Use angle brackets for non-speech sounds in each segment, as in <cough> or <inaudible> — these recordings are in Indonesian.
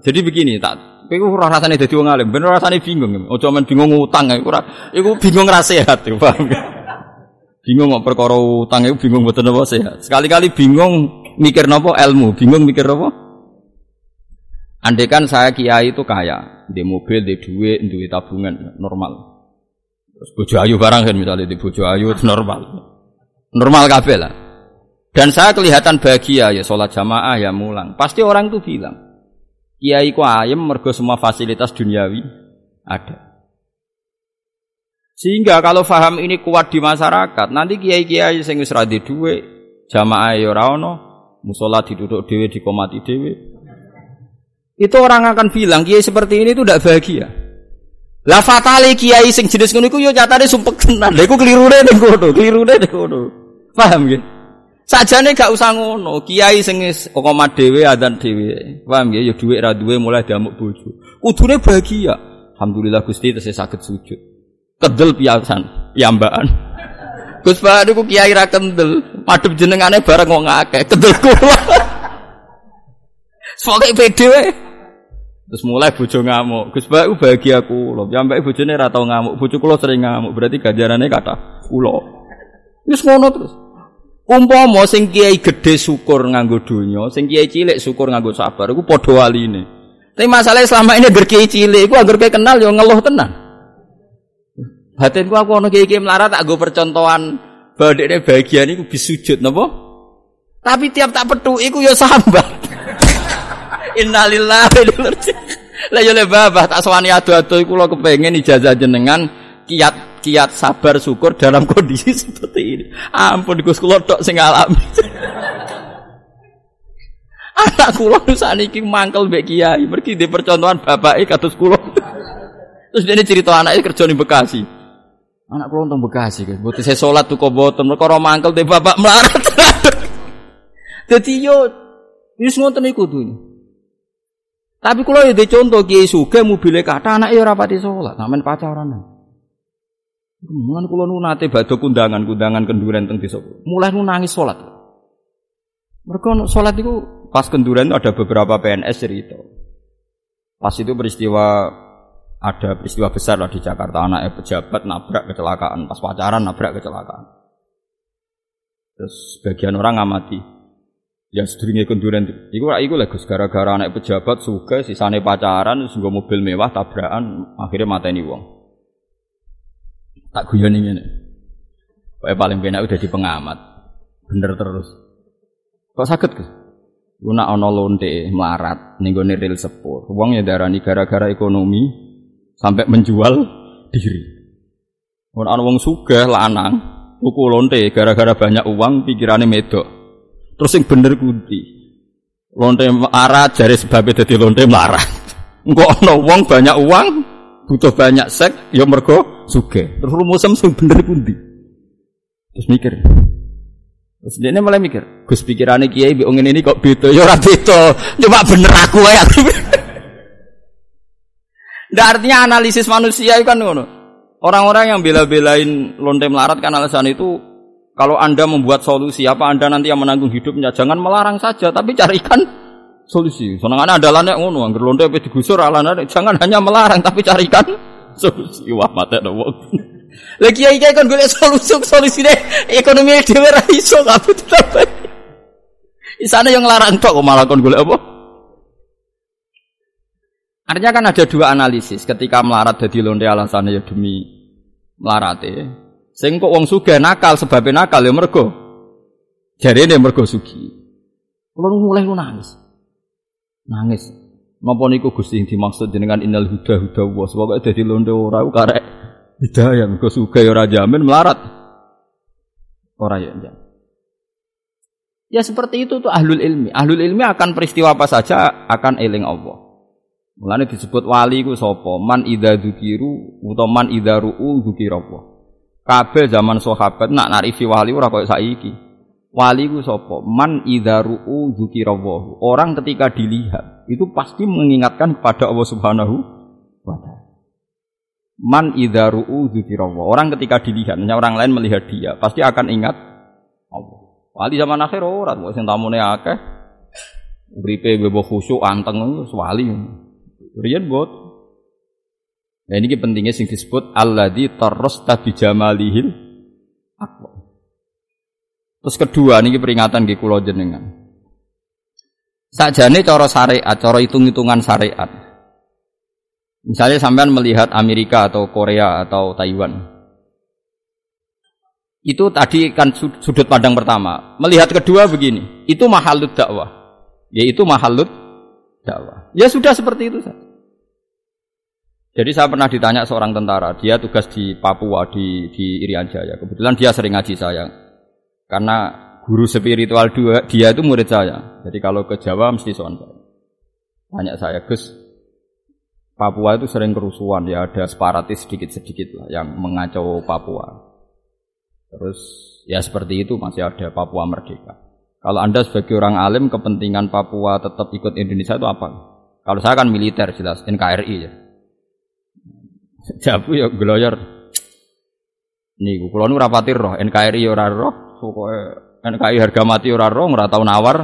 Jadi begini, tak kowe ora rasane dadi wong alim, bener rasane bingung. Ojo men bingung utang iku ora iku bingung ra sehat, paham? Bingung kok perkara utang iku bingung mboten apa sehat. Sekali-kali bingung mikir nopo ilmu, bingung mikir nopo. Andai kan saya kiai itu kaya, di mobil, di duit, di tabungan normal. Terus bojo ayu barang kan misalnya di bojo ayu itu normal. Normal kabeh lah. Dan saya kelihatan bahagia ya sholat jamaah ya mulang. Pasti orang itu bilang, kiai ku ayem mergo semua fasilitas duniawi ada. Sehingga kalau faham ini kuat di masyarakat, nanti kiai-kiai sing wis ra duwe, jamaah ya ora ono, musala diduduk dhewe dikomati dhewe. Itu orang akan bilang kiai seperti ini itu tidak bahagia. Lah fatale kiai sing jenis ngono iku yo nyatane sumpek tenan. Lha iku kelirune ning kono, kelirune ning kono. Paham nggih? Sajane gak usah ngono, kiai sing koma dhewe adzan dhewe. Paham nggih? Ya dhuwit ra duwe mulai diamuk bojo. Kudune bahagia. Alhamdulillah Gusti tesih saged sujud. Kedel piyasan, piyambakan. <laughs> Gus Pak kiai ra kendel, madhep jenengane bareng wong akeh, kendel kula. <laughs> Soale pede Terus mulai bojo ngamuk. Gus Pak bahagia kula. Sampai bojone ra tau ngamuk, bojo kula sering ngamuk. Berarti ganjarane kata kula. Wis ngono terus. Umpama sing kiai gede syukur nganggo donya, sing kiai cilik syukur nganggo sabar iku padha waline. Tapi masalahnya selama ini agar kiai cilik iku agar kiai kenal yo ngeluh tenan. Batinku aku ana kiai melarat tak go percontohan bahwa dekne bahagia niku bisujud napa? Tapi tiap tak petu iku yo sambat. <laughs> Innalillahi wa inna Lah yo le babah tak sowani adu-adu kula kepengin ijazah jenengan kiat kiat sabar syukur dalam kondisi <laughs> seperti ini. Ampun Gus kula tok sing alami. <laughs> Anak kula saniki mangkel mbek kiai, mergi di percontohan bapake kados kula. <laughs> Terus dia cerita anaknya kerja di Bekasi. Anak kula untung Bekasi. Buat saya sholat tuh kok boten, mereka orang mangkel di bapak melarat. Jadi yo, wis ngoten iku. Tapi kalau ya contoh kiai suge mobilnya kata anak ya rapati sholat, namen pacaran. Mulai kulo nu nate bado kundangan kundangan kenduren teng desa. Mulai nu nangis sholat. Mereka sholat itu pas kenduren itu ada beberapa PNS cerita. Pas itu peristiwa ada peristiwa besar lah di Jakarta anaknya pejabat nabrak kecelakaan pas pacaran nabrak kecelakaan. Terus sebagian orang ngamati. Ya sedurunge kenduren iku iku lah Gus gara-gara anak pejabat suka sisane pacaran terus mobil mewah tabrakan akhirnya mateni wong. Tak guyon ini. Pokoknya paling benar udah di pengamat. Bener terus. Kok sakit ke? Guna ono lonte melarat ning gone ril sepur. Wong ya darani gara-gara ekonomi sampai menjual diri. Ora ana wong sugih lanang tuku lonte gara-gara banyak uang pikirannya medok. Terus yang bener kunti. Lonte melarat jari sebabnya dadi lonte melarat. Engko ana wong banyak uang butuh banyak sek ya mergo suge. Terus rumusem sing bener pundi terus mikir. Terus dia mulai mikir gus pikirannya kiai bi ini kok beda ya ora beda. Coba bener aku ya <laughs> Nggak artinya analisis manusia itu kan ngono. Orang-orang yang bela-belain lonte melarat kan alasan itu kalau Anda membuat solusi apa Anda nanti yang menanggung hidupnya? Jangan melarang saja tapi carikan solusi. Senengannya adalah nek ngono, angger lonte pe digusur alane jangan hanya melarang tapi carikan solusi. Wah, mate wong. Lagi kiai kan golek solusi solusi deh ekonomi dhewe ra iso kabut apa. Isane yang larang tok kok malah kon golek apa? Artinya kan ada dua analisis ketika melarat jadi lonte alasannya ya demi melarate. Sing kok wong sugih nakal sebabnya nakal ya mergo. Jarene mergo sugi. Kulo mulai nangis. Nangis. Napa niku Gusti dimaksud jenengan innal huda huda wa sebab dadi lonte ora karek hidayah sugih ya ora jamin melarat. Ora ya Ya seperti itu tuh ahlul ilmi. Ahlul ilmi akan peristiwa apa saja akan eling Allah. Mulane disebut wali ku sapa? Man idza dzukiru utawa man idza ru'u dzukira apa. Kabeh zaman sahabat nak narifi wali ora koyo saiki. Wali ku sapa? Man idza ru'u Orang ketika dilihat itu pasti mengingatkan kepada Allah Subhanahu wa. Man idza ru'u Orang ketika dilihat, orang lain melihat dia, pasti akan ingat Allah. Wali zaman akhir ora, sing tamune akeh. Uripe bebo khusyuk anteng wali. Riyen bot. Nah ini pentingnya sing disebut alladzi tarrasta bi jamalihil Terus kedua niki peringatan nggih kula jenengan. Sakjane cara syariat, cara hitung-hitungan syariat. Misalnya sampean melihat Amerika atau Korea atau Taiwan. Itu tadi kan sudut pandang pertama. Melihat kedua begini, itu mahalut dakwah. Yaitu mahalut dakwah. Ya sudah seperti itu saja. Jadi saya pernah ditanya seorang tentara, dia tugas di Papua di di Irian Jaya. Kebetulan dia sering ngaji saya, karena guru spiritual dua dia itu murid saya. Jadi kalau ke Jawa mesti soal saya. Tanya saya, Gus, Papua itu sering kerusuhan ya ada separatis sedikit-sedikit lah yang mengacau Papua. Terus ya seperti itu masih ada Papua merdeka. Kalau Anda sebagai orang alim kepentingan Papua tetap ikut Indonesia itu apa? Kalau saya kan militer jelas NKRI ya. <laughs> Jabu ya gloyor. Niku kula nu rapatir roh, NKRI ora roh, pokoke NKRI harga mati ora roh, ora tau nawar.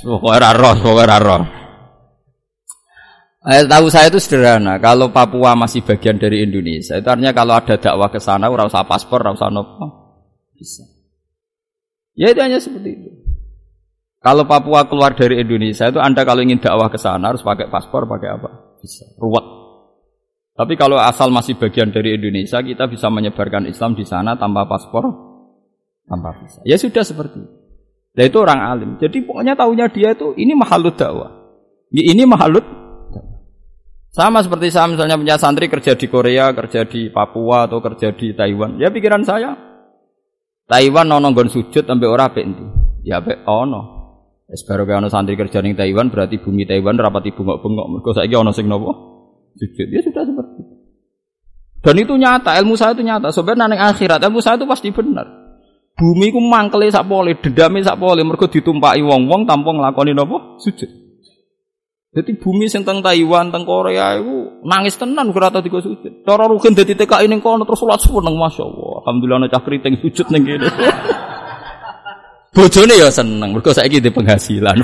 Pokoke ora roh, pokoke ora roh. Eh, tahu saya itu sederhana. Kalau Papua masih bagian dari Indonesia, itu artinya kalau ada dakwah ke sana, ora usah paspor, ora usah nopo, bisa. Ya itu hanya seperti itu. Kalau Papua keluar dari Indonesia itu Anda kalau ingin dakwah ke sana harus pakai paspor, pakai apa? Bisa. Ruwet. Tapi kalau asal masih bagian dari Indonesia, kita bisa menyebarkan Islam di sana tanpa paspor, tanpa visa. Ya sudah seperti itu. Dan itu orang alim. Jadi pokoknya tahunya dia itu ini mahalut dakwah. Ini mahalut sama seperti saya misalnya punya santri kerja di Korea, kerja di Papua atau kerja di Taiwan. Ya pikiran saya, Taiwan nono gon sujud sampai ora apik Ya apik ono. Wis baru ono santri kerja di Taiwan berarti bumi Taiwan rapati bengok-bengok. Mergo saiki ono sing nopo? sujud. Ya sudah seperti itu. Dan itu nyata, ilmu saya itu nyata. Sebenarnya nang akhirat ilmu saya itu pasti benar. Bumi ku mangkele sak pole, dendame sak pole mergo ditumpaki wong-wong tanpa nglakoni napa? Sujud. Jadi bumi sing teng Taiwan, teng Korea itu nangis tenan ora tau digo sujud. Cara rugen dadi TKI ning kono terus salat seneng masyaallah. Alhamdulillah ana cah kriting sujud ning kene. <laughs> Bojone ya seneng mergo saiki di penghasilan.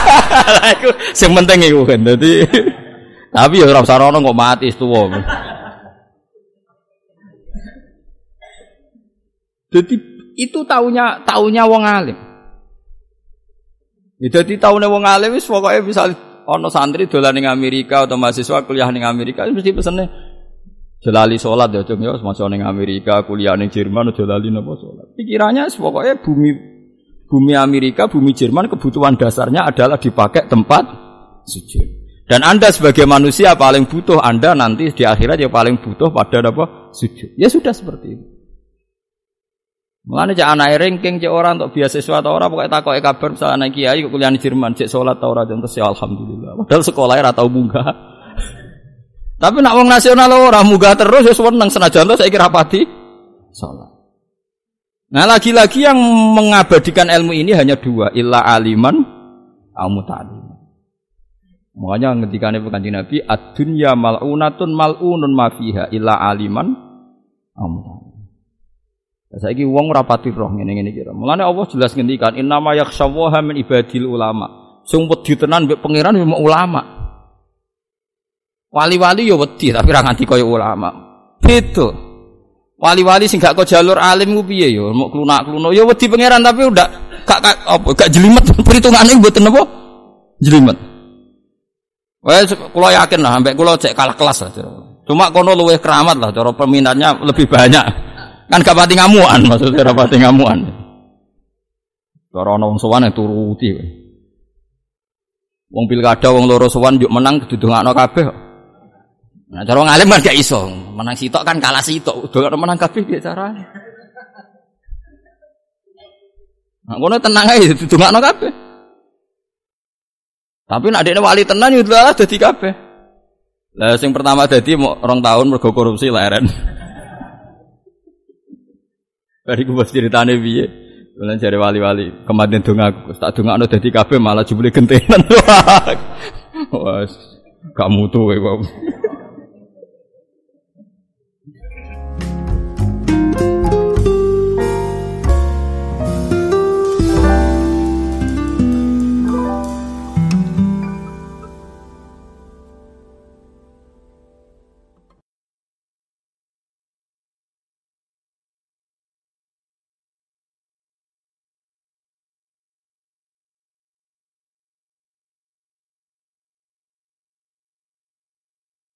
<laughs> Iku sing penting iku kan. Dadi <laughs> tapi ya ora usah rono kok mati tuwa. Jadi itu taunya taunya wong alim. Ya, jadi taunya wong alim wis pokoke bisa ono santri dolan ning Amerika atau mahasiswa kuliah ning Amerika mesti pesene jelali sholat ya cung ya semasa ning Amerika kuliah ning Jerman jelali napa sholat. Pikirannya pokoknya bumi bumi Amerika, bumi Jerman kebutuhan dasarnya adalah dipakai tempat sujud. Dan Anda sebagai manusia paling butuh Anda nanti di akhirat ya paling butuh pada apa? Sujud. Ya sudah seperti itu. Mulane cek anak ranking cek orang untuk beasiswa atau orang pokoknya takut kabar misalnya anak kiai kok kuliah di Jerman cek sholat atau orang terus ya alhamdulillah. Padahal sekolahnya atau munggah. <laughs> Tapi nak wong nasional orang munggah terus ya seneng senajan saya kira pati sholat. Nah lagi-lagi yang mengabadikan ilmu ini hanya dua, illa aliman, al muta'alim. Makanya ngendikane kanjeng Nabi, ad-dunya mal'unatun mal'unun ma fiha illa aliman amun. Saiki wong ora pati roh ngene-ngene iki. Mulane Allah jelas ngendikan innama yakhshawaha min ibadil ulama. Sing wedi tenan mbek pangeran yo ulama. Wali-wali yo wedi tapi ora nganti kaya ulama. Beda. Wali-wali sing gak kok jalur alim ku piye yo mau klunak-kluno yo wedi pangeran tapi udah gak gak apa gak jelimet <laughs> perhitungane mboten apa jelimet. Wah, kulo yakin lah, sampai kulo cek kalah kelas lah. Cuma kono luwe keramat lah, cara peminatnya lebih banyak. Kan gak pati ngamuan, maksudnya gak pati ngamuan. Cara ono wong sowan ya turuti. Wong pilkada wong loro sowan yuk menang didongakno kabeh. Nah, cara wong alim kan gak iso. Menang sitok kan kalah sitok. Udah menang kabeh piye carane? Nah, kono tenang aja didongakno kabeh. Tapi nak wali tenan yo lah dadi kabeh. Lah sing pertama dadi rong tahun mergo korupsi leren. Bari ku bos ceritane piye? Bulan jare wali-wali, kemarin dong aku, tak dong aku dadi kabeh malah jebule gentenan. <laughs> Wah, kamu tuh kok.